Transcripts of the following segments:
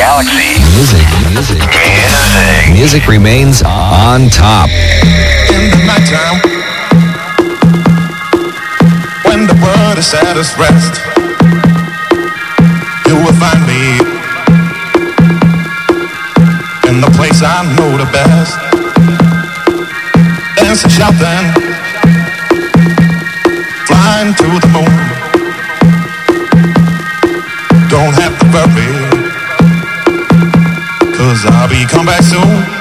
galaxy. Music, music, music. Music remains on top. In the nighttime, when the world is at its rest, you will find me in the place I know the best. Dancing, shouting. zombie. Come back soon.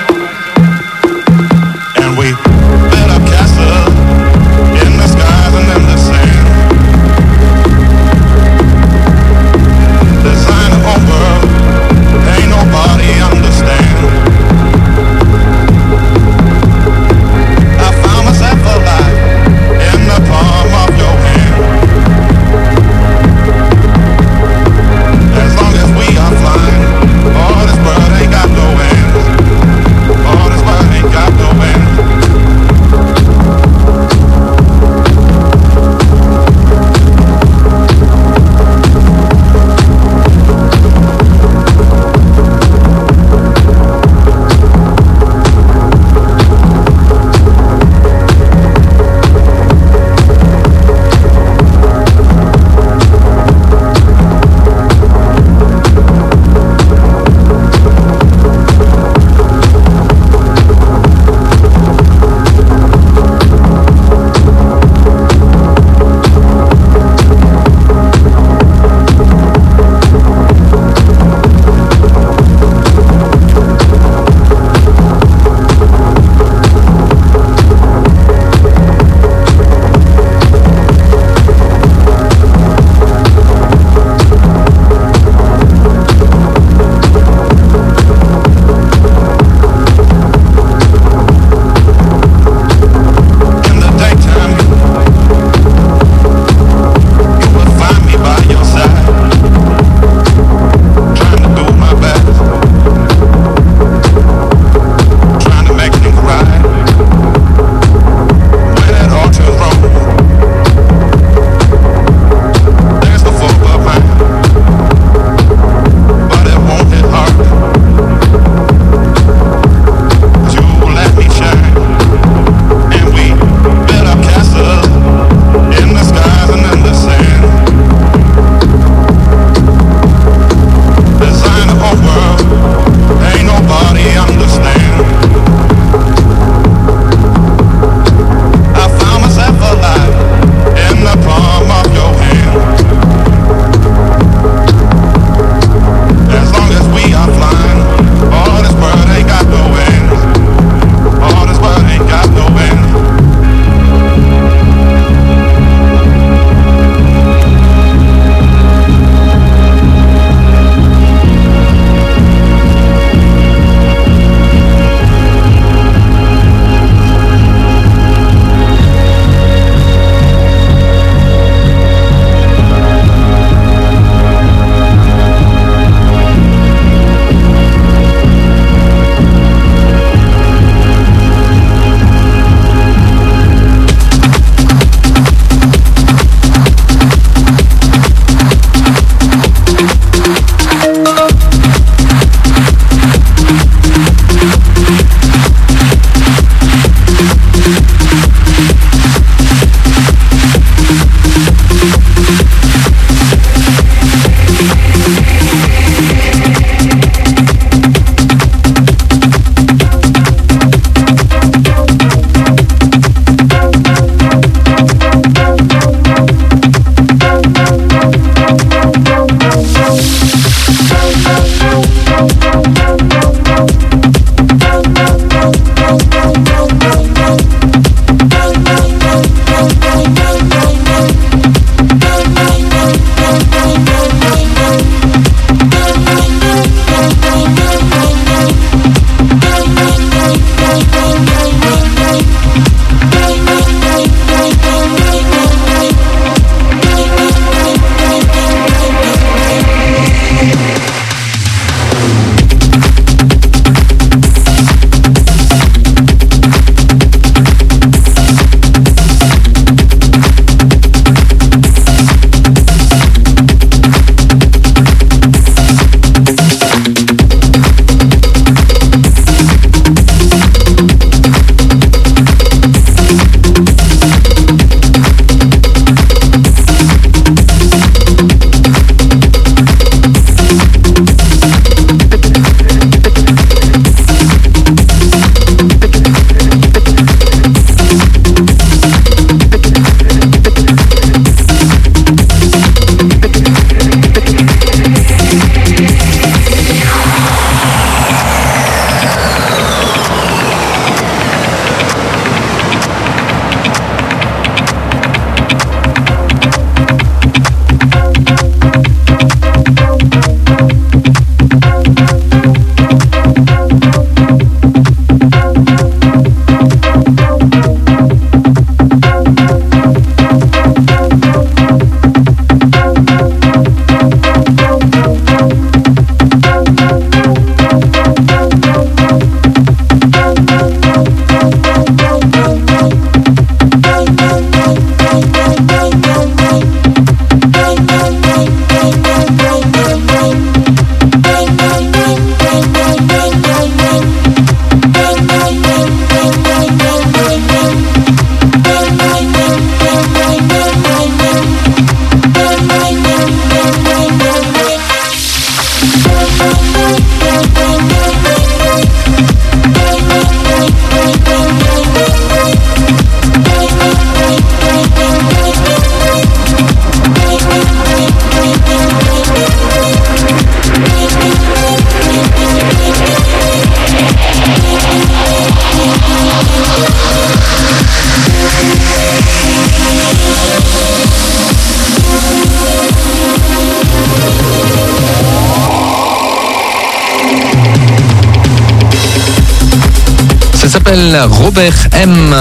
Robert M.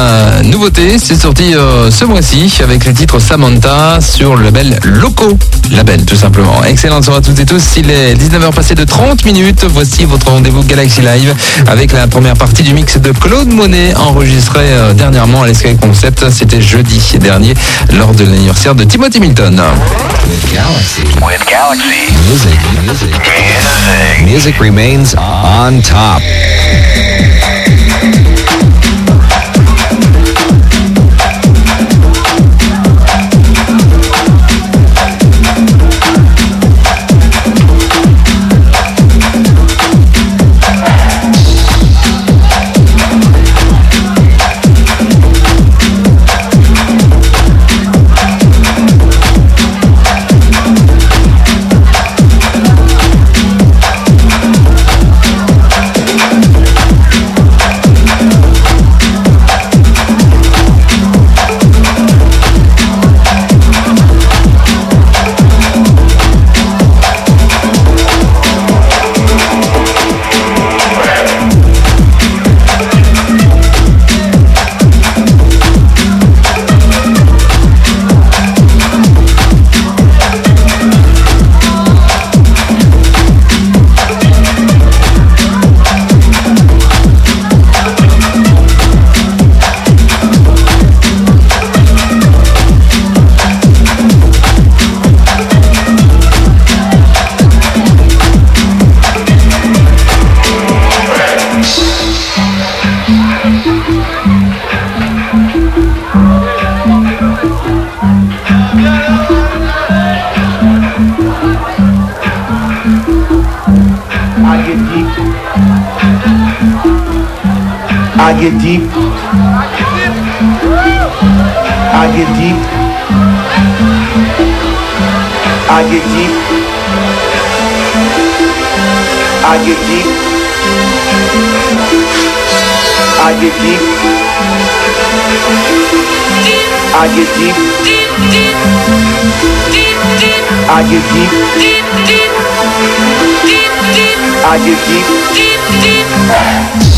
Nouveauté, c'est sorti euh, ce mois-ci avec le titre Samantha sur le label Loco. Label tout simplement. Excellente soirée à toutes et tous. Il est 19h passé de 30 minutes. Voici votre rendez-vous Galaxy Live avec la première partie du mix de Claude Monet enregistré euh, dernièrement à l'Escape Concept. C'était jeudi dernier lors de l'anniversaire de Timothy Milton. remains on top. I get deep. I get deep. I get deep. I get deep. I get deep. I get deep. I get deep. I get deep. I get deep.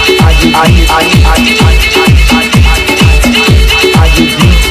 आज आज आज आज आज आज आज आज आज आज आज आज आज आज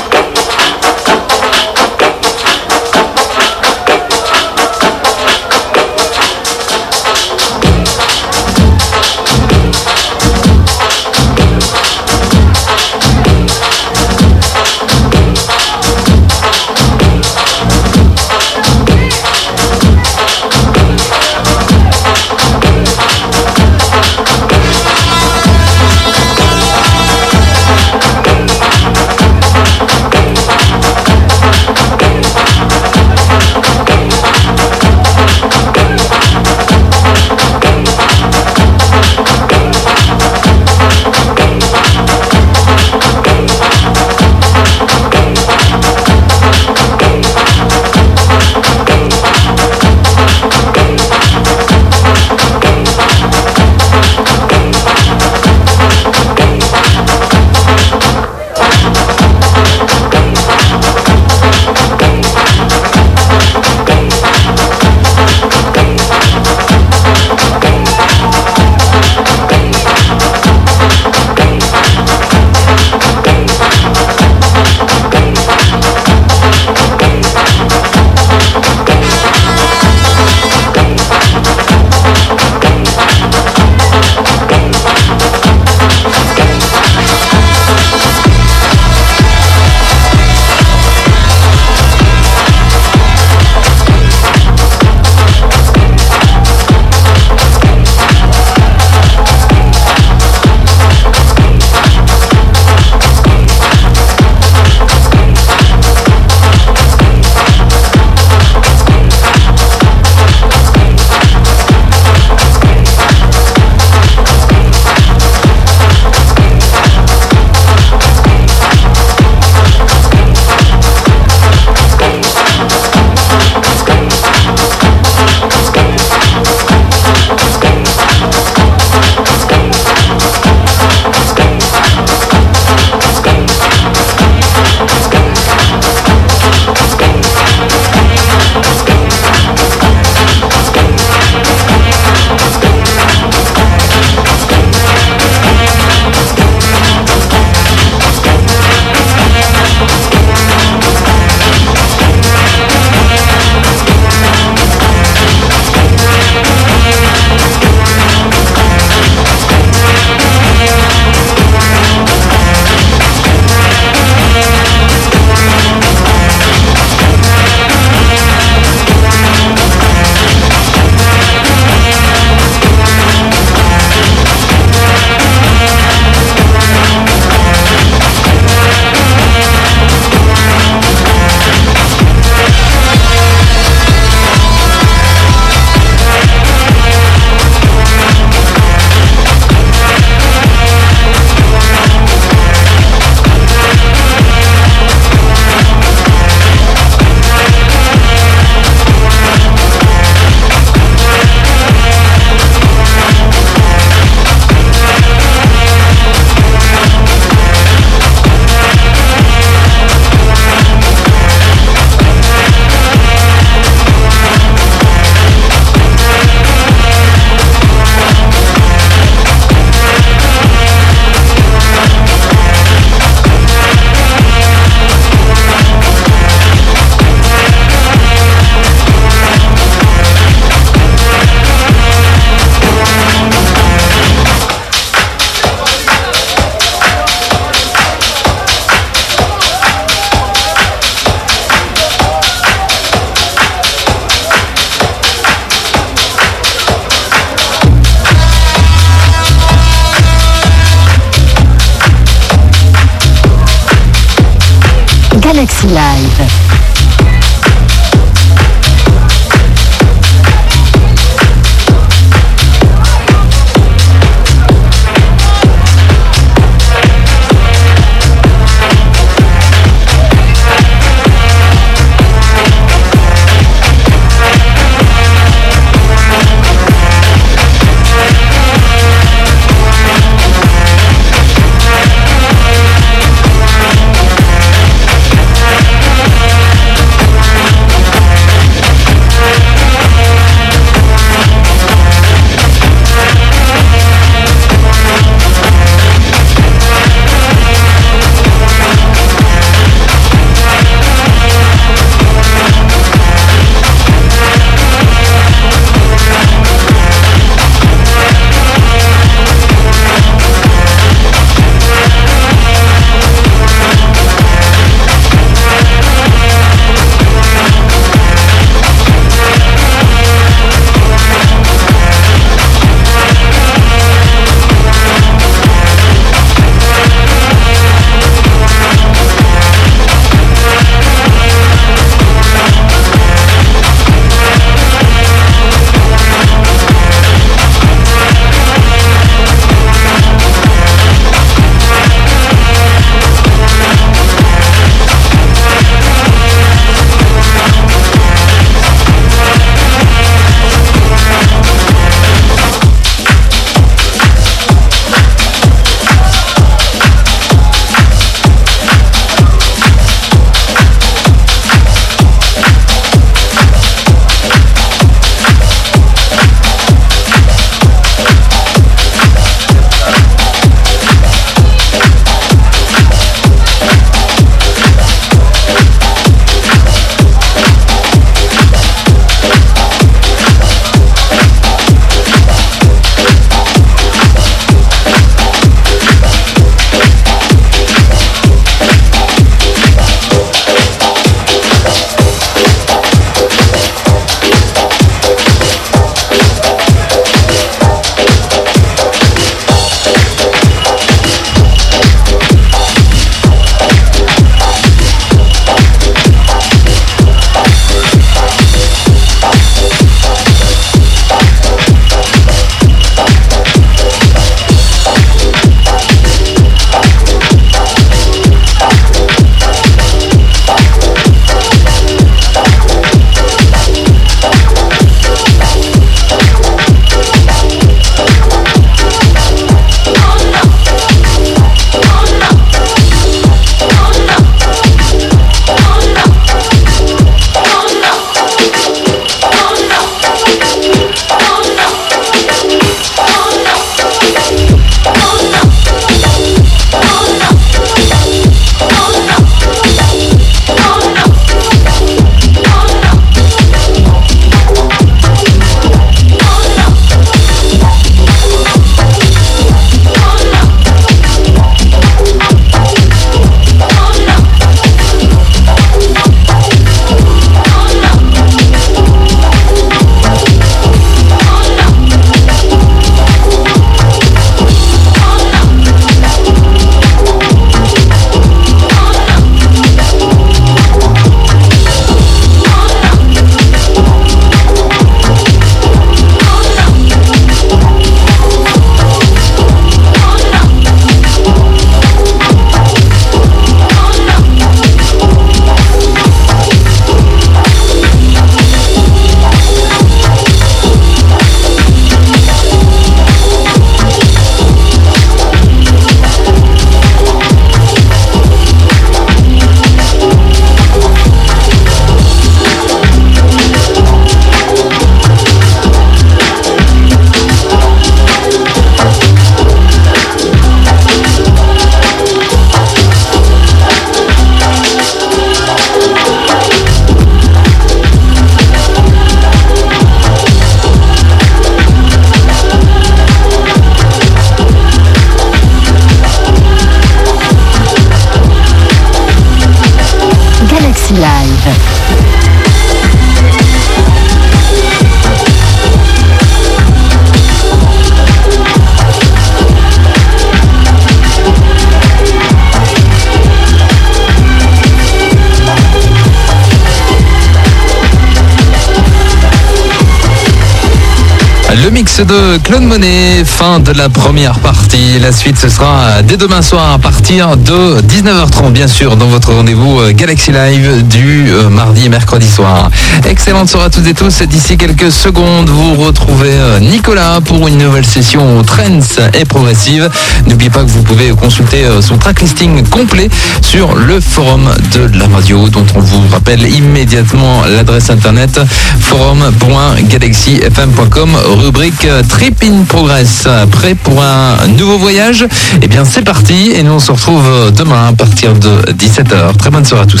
de Claude Monet, fin de la première partie. La suite, ce sera dès demain soir à partir de 19h30, bien sûr, dans votre rendez-vous euh, Galaxy Live du euh, mardi et mercredi soir. Excellente soirée à toutes et tous. D'ici quelques secondes, vous retrouvez euh, Nicolas pour une nouvelle session Trends et Progressive. N'oubliez pas que vous pouvez consulter son track listing complet sur le forum de la radio, dont on vous rappelle immédiatement l'adresse internet forum.galaxyfm.com rubrique euh, Trip in Progress. Euh, prêt pour un nouveau voyage Eh bien, c'est parti et nous on se retrouve euh, demain à partir de 17h. Très bonne soirée à tous.